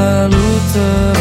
selalu terus